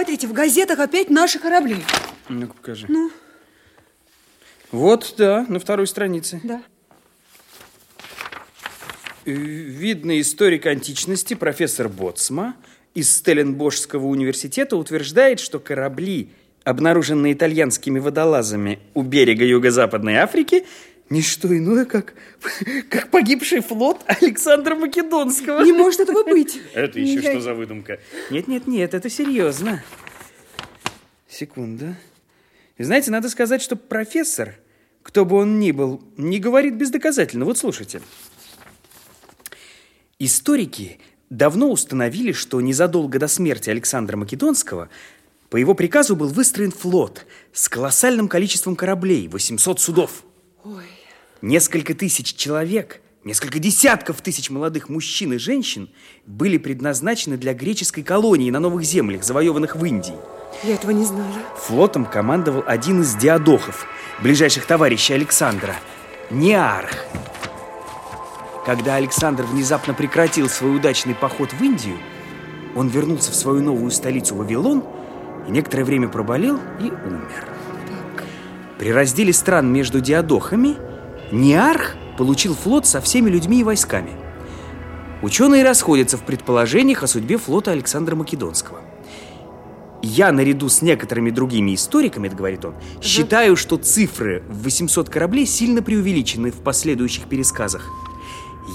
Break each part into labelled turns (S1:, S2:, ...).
S1: смотрите, в газетах опять наши корабли.
S2: Ну-ка, покажи.
S1: Ну?
S2: Вот, да, на второй странице.
S1: Да.
S2: Э, видный историк античности профессор Боцма из Стелленбошского университета утверждает, что корабли, обнаруженные итальянскими водолазами у берега Юго-Западной Африки, не что иное, как, как погибший флот Александра Македонского.
S1: Не может этого быть.
S2: Это еще
S1: Я-
S2: что за выдумка? Нет, нет, нет, это серьезно. Секунда. И знаете, надо сказать, что профессор, кто бы он ни был, не говорит бездоказательно. Вот слушайте. Историки давно установили, что незадолго до смерти Александра Македонского по его приказу был выстроен флот с колоссальным количеством кораблей, 800 судов.
S1: Ой,
S2: Несколько тысяч человек, несколько десятков тысяч молодых мужчин и женщин были предназначены для греческой колонии на новых землях, завоеванных в Индии.
S1: я этого не знала.
S2: Флотом командовал один из диадохов, ближайших товарищей Александра, Неарх. Когда Александр внезапно прекратил свой удачный поход в Индию, он вернулся в свою новую столицу Вавилон и некоторое время проболел и умер. При разделе стран между диадохами Неарх получил флот со всеми людьми и войсками. Ученые расходятся в предположениях о судьбе флота Александра Македонского. Я, наряду с некоторыми другими историками, говорит он, считаю, что цифры в 800 кораблей сильно преувеличены в последующих пересказах.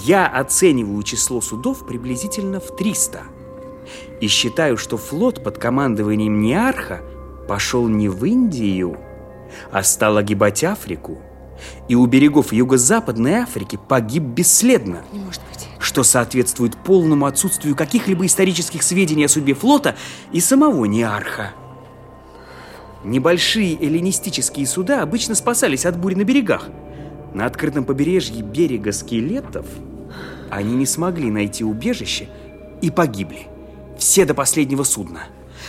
S2: Я оцениваю число судов приблизительно в 300. И считаю, что флот под командованием Неарха пошел не в Индию, а стал огибать Африку. И у берегов Юго-Западной Африки погиб бесследно
S1: Не может быть.
S2: что соответствует полному отсутствию каких-либо исторических сведений о судьбе флота и самого Неарха. Небольшие эллинистические суда обычно спасались от бури на берегах. На открытом побережье берега скелетов они не смогли найти убежище и погибли. Все до последнего судна.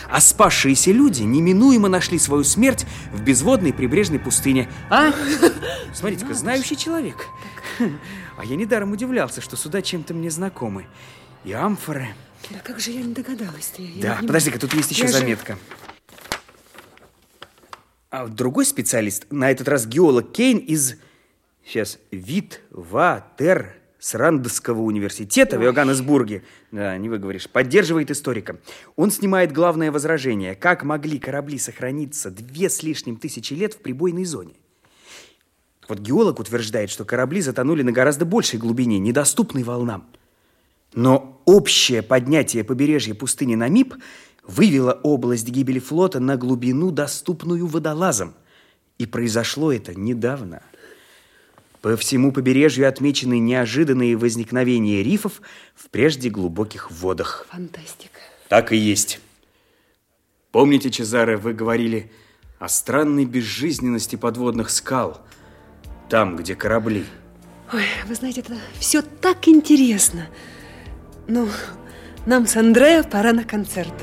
S2: А спасшиеся люди неминуемо нашли свою смерть в безводной прибрежной пустыне. А? Смотрите-ка, знающий человек. А я недаром удивлялся, что суда чем-то мне знакомы. И амфоры.
S1: Да как же я не догадалась-то?
S2: Да,
S1: не-
S2: подожди-ка, тут есть еще
S1: Я же-
S2: заметка. А вот другой специалист, на этот раз геолог Кейн из, сейчас, Вит-Ва-Тер Срандского университета в Йоганнесбурге, да, не выговоришь, поддерживает историка. Он снимает главное возражение, как могли корабли сохраниться две с лишним тысячи лет в прибойной зоне. Вот геолог утверждает, что корабли затонули на гораздо большей глубине, недоступной волнам. Но общее поднятие побережья пустыни Намиб вывело область гибели флота на глубину, доступную водолазам. И произошло это недавно. По всему побережью отмечены неожиданные возникновения рифов в прежде глубоких водах.
S1: Фантастика.
S2: Так и есть. Помните, Чезаре, вы говорили о странной безжизненности подводных скал, там, где корабли.
S1: Ой, вы знаете, это все так интересно. Ну, нам с Андреа пора на концерт.